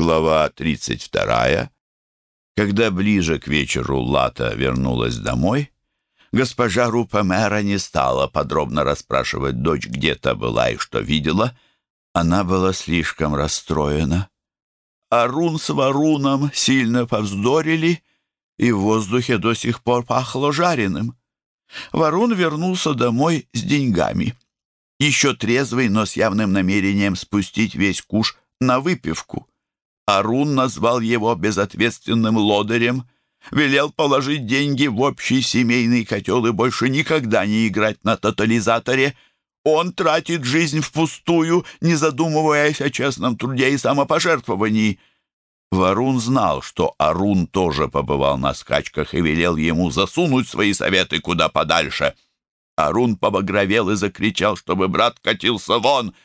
Глава 32. Когда ближе к вечеру Лата вернулась домой, госпожа Рупа-мэра не стала подробно расспрашивать дочь, где-то была и что видела. Она была слишком расстроена. Арун с Варуном сильно повздорили, и в воздухе до сих пор пахло жареным. Варун вернулся домой с деньгами. Еще трезвый, но с явным намерением спустить весь куш на выпивку. Арун назвал его безответственным лодырем, велел положить деньги в общий семейный котел и больше никогда не играть на тотализаторе. Он тратит жизнь впустую, не задумываясь о честном труде и самопожертвовании. Варун знал, что Арун тоже побывал на скачках и велел ему засунуть свои советы куда подальше. Арун побагровел и закричал, чтобы брат катился вон —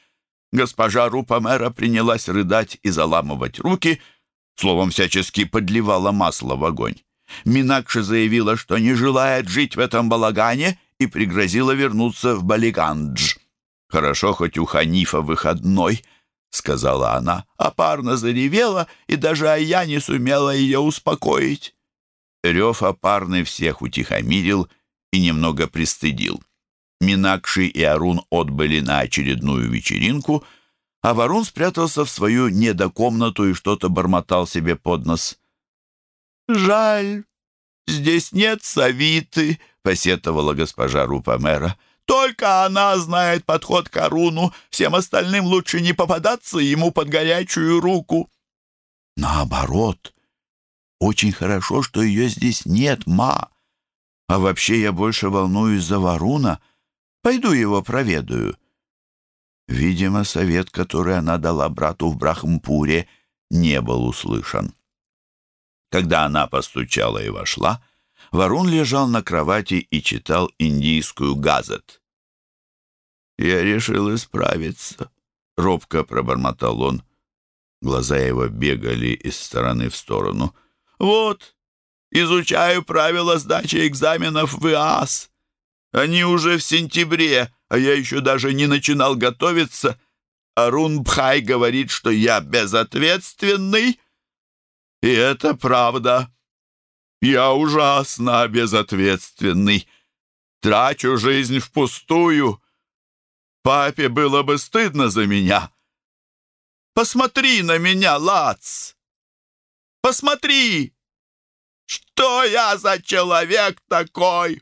Госпожа Рупа-мэра принялась рыдать и заламывать руки, словом, всячески подливала масло в огонь. Минакши заявила, что не желает жить в этом балагане и пригрозила вернуться в Балигандж. «Хорошо, хоть у Ханифа выходной», — сказала она, а парно заревела, и даже я не сумела ее успокоить. Рев опарный всех утихомирил и немного пристыдил. Минакши и Арун отбыли на очередную вечеринку, а Варун спрятался в свою недокомнату и что-то бормотал себе под нос. «Жаль, здесь нет Савиты», — посетовала госпожа Рупа-мэра. «Только она знает подход к Аруну, всем остальным лучше не попадаться ему под горячую руку». «Наоборот, очень хорошо, что ее здесь нет, ма. А вообще я больше волнуюсь за Варуна». Пойду его проведаю». Видимо, совет, который она дала брату в Брахмпуре, не был услышан. Когда она постучала и вошла, Варун лежал на кровати и читал индийскую газет. «Я решил исправиться», — робко пробормотал он. Глаза его бегали из стороны в сторону. «Вот, изучаю правила сдачи экзаменов в ИАС. Они уже в сентябре, а я еще даже не начинал готовиться. Арун Бхай говорит, что я безответственный. И это правда. Я ужасно безответственный. Трачу жизнь впустую. Папе было бы стыдно за меня. Посмотри на меня, Лац. Посмотри, что я за человек такой.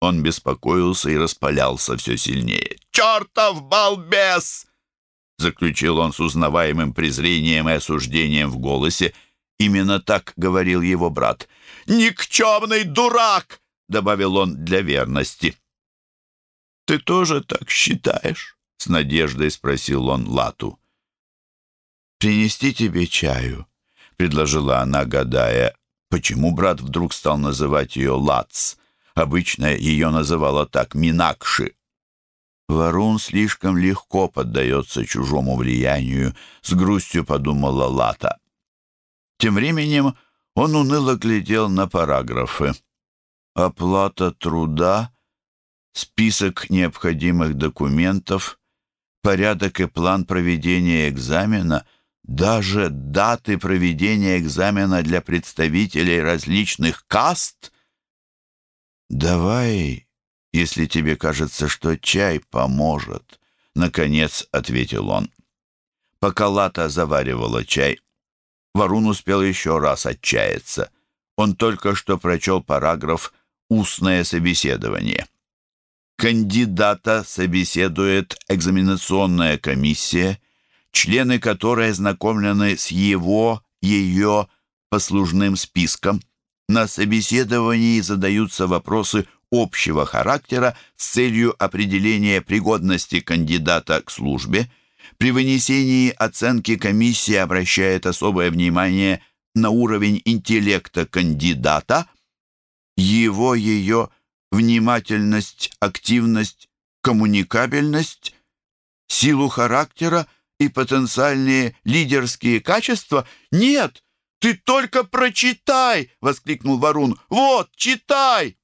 Он беспокоился и распалялся все сильнее. «Чертов балбес!» Заключил он с узнаваемым презрением и осуждением в голосе. Именно так говорил его брат. «Никчемный дурак!» Добавил он для верности. «Ты тоже так считаешь?» С надеждой спросил он Лату. «Принести тебе чаю?» Предложила она, гадая, почему брат вдруг стал называть ее Лац. Обычно ее называла так Минакши. Варун слишком легко поддается чужому влиянию, с грустью подумала Лата. Тем временем он уныло глядел на параграфы. Оплата труда, список необходимых документов, порядок и план проведения экзамена, даже даты проведения экзамена для представителей различных каст — «Давай, если тебе кажется, что чай поможет», — наконец ответил он. Пока Лата заваривала чай, Варун успел еще раз отчаяться. Он только что прочел параграф «Устное собеседование». Кандидата собеседует экзаменационная комиссия, члены которой ознакомлены с его, ее послужным списком. На собеседовании задаются вопросы общего характера с целью определения пригодности кандидата к службе. При вынесении оценки комиссия обращает особое внимание на уровень интеллекта кандидата, его, ее внимательность, активность, коммуникабельность, силу характера и потенциальные лидерские качества. Нет, «Ты только прочитай!» — воскликнул Варун. «Вот, читай!»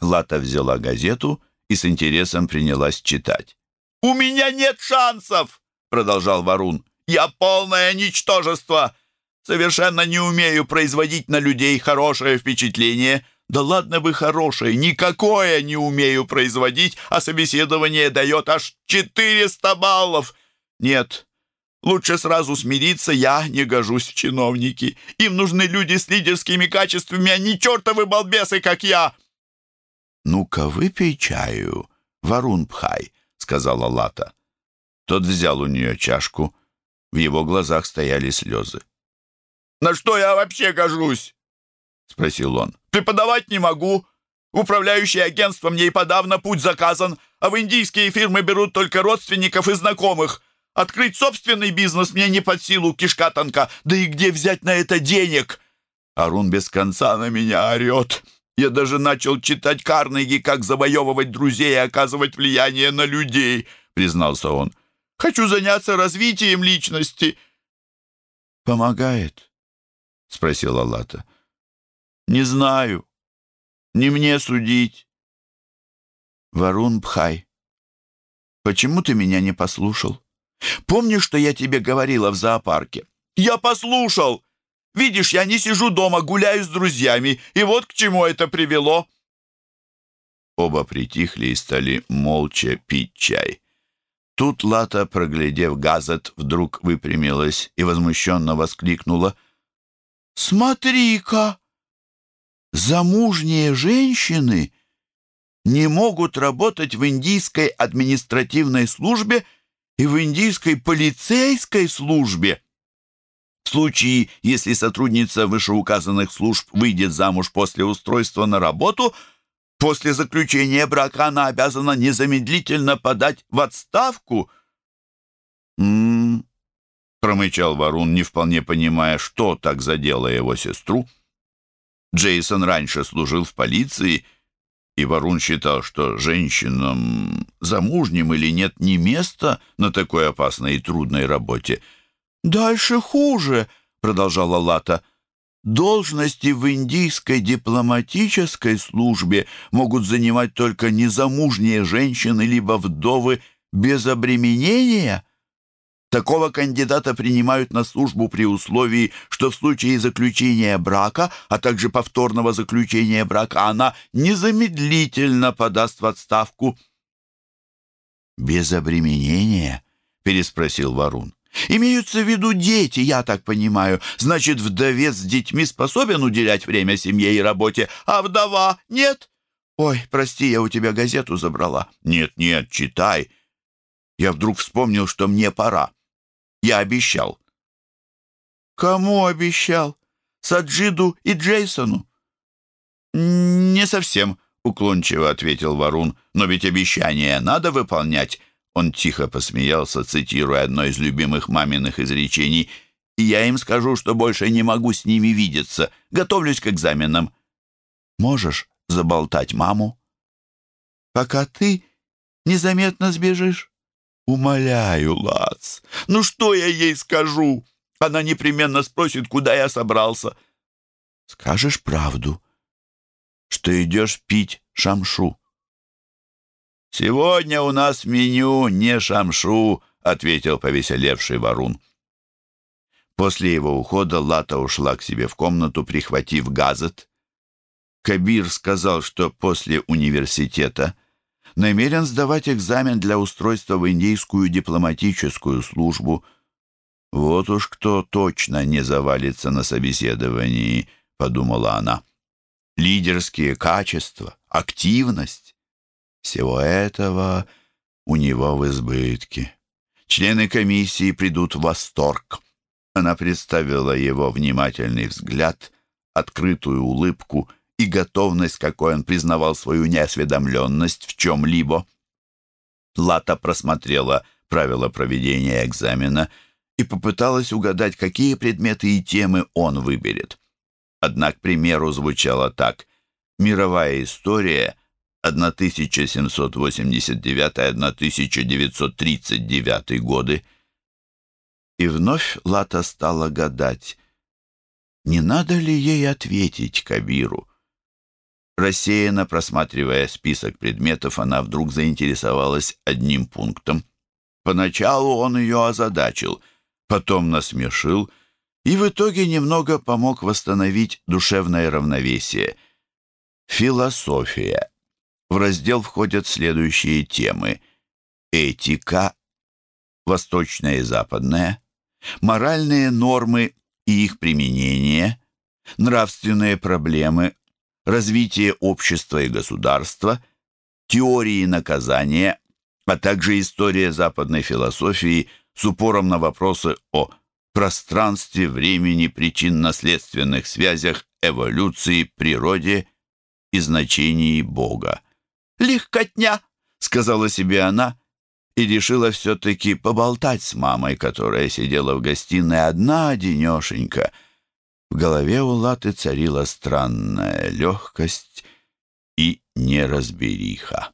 Лата взяла газету и с интересом принялась читать. «У меня нет шансов!» — продолжал Варун. Я полное ничтожество! Совершенно не умею производить на людей хорошее впечатление. Да ладно бы хорошее, никакое не умею производить, а собеседование дает аж 400 баллов. Нет, лучше сразу смириться, я не гожусь в чиновники. Им нужны люди с лидерскими качествами, а не чертовы балбесы, как я. «Ну-ка, выпей чаю, Варун Пхай», — сказала Лата. Тот взял у нее чашку. В его глазах стояли слезы. «На что я вообще гожусь?» — спросил он. «Преподавать не могу. Управляющее агентство мне и подавно путь заказан, а в индийские фирмы берут только родственников и знакомых. Открыть собственный бизнес мне не под силу, кишка тонка. Да и где взять на это денег?» Арун без конца на меня орет. Я даже начал читать Карнеги, как завоевывать друзей и оказывать влияние на людей, признался он. Хочу заняться развитием личности. Помогает? спросила Лата. Не знаю. Не мне судить. Варун Бхай, почему ты меня не послушал? Помнишь, что я тебе говорила в зоопарке? Я послушал! Видишь, я не сижу дома, гуляю с друзьями, и вот к чему это привело». Оба притихли и стали молча пить чай. Тут Лата, проглядев газет, вдруг выпрямилась и возмущенно воскликнула. «Смотри-ка! Замужние женщины не могут работать в индийской административной службе и в индийской полицейской службе!» В случае, если сотрудница вышеуказанных служб выйдет замуж после устройства на работу, после заключения брака она обязана незамедлительно подать в отставку. «М-м-м», промычал Варун, не вполне понимая, что так задело его сестру. Джейсон раньше служил в полиции, и Варун считал, что женщинам, замужним или нет, не места на такой опасной и трудной работе — «Дальше хуже», — продолжала Лата. «Должности в индийской дипломатической службе могут занимать только незамужние женщины либо вдовы без обременения». Такого кандидата принимают на службу при условии, что в случае заключения брака, а также повторного заключения брака, она незамедлительно подаст в отставку. «Без обременения?» — переспросил Варун. Имеются в виду дети, я так понимаю. Значит, вдовец с детьми способен уделять время семье и работе, а вдова нет? Ой, прости, я у тебя газету забрала. Нет, нет, читай. Я вдруг вспомнил, что мне пора. Я обещал. Кому обещал? Саджиду и Джейсону? Не совсем, уклончиво ответил Варун. Но ведь обещание надо выполнять. Он тихо посмеялся, цитируя одно из любимых маминых изречений. «И я им скажу, что больше не могу с ними видеться. Готовлюсь к экзаменам». «Можешь заболтать маму?» «Пока ты незаметно сбежишь?» «Умоляю, Лац, ну что я ей скажу? Она непременно спросит, куда я собрался». «Скажешь правду, что идешь пить шамшу». «Сегодня у нас меню не шамшу», — ответил повеселевший Варун. После его ухода Лата ушла к себе в комнату, прихватив газет. Кабир сказал, что после университета намерен сдавать экзамен для устройства в индийскую дипломатическую службу. «Вот уж кто точно не завалится на собеседовании», — подумала она. «Лидерские качества, активность, всего этого у него в избытке. Члены комиссии придут в восторг. Она представила его внимательный взгляд, открытую улыбку и готовность, какой он признавал свою неосведомленность в чем-либо. Лата просмотрела правила проведения экзамена и попыталась угадать, какие предметы и темы он выберет. Однако, к примеру, звучало так. «Мировая история 1789-1939 годы. И вновь Лата стала гадать, не надо ли ей ответить Кабиру. Рассеянно просматривая список предметов, она вдруг заинтересовалась одним пунктом. Поначалу он ее озадачил. потом насмешил и в итоге немного помог восстановить душевное равновесие. Философия. В раздел входят следующие темы. Этика, восточная и западная, моральные нормы и их применение, нравственные проблемы, развитие общества и государства, теории наказания, а также история западной философии с упором на вопросы о пространстве, времени, причинно-следственных связях, эволюции, природе и значении Бога. «Легкотня!» — сказала себе она и решила все-таки поболтать с мамой, которая сидела в гостиной одна, одинешенька. В голове у Латы царила странная легкость и неразбериха.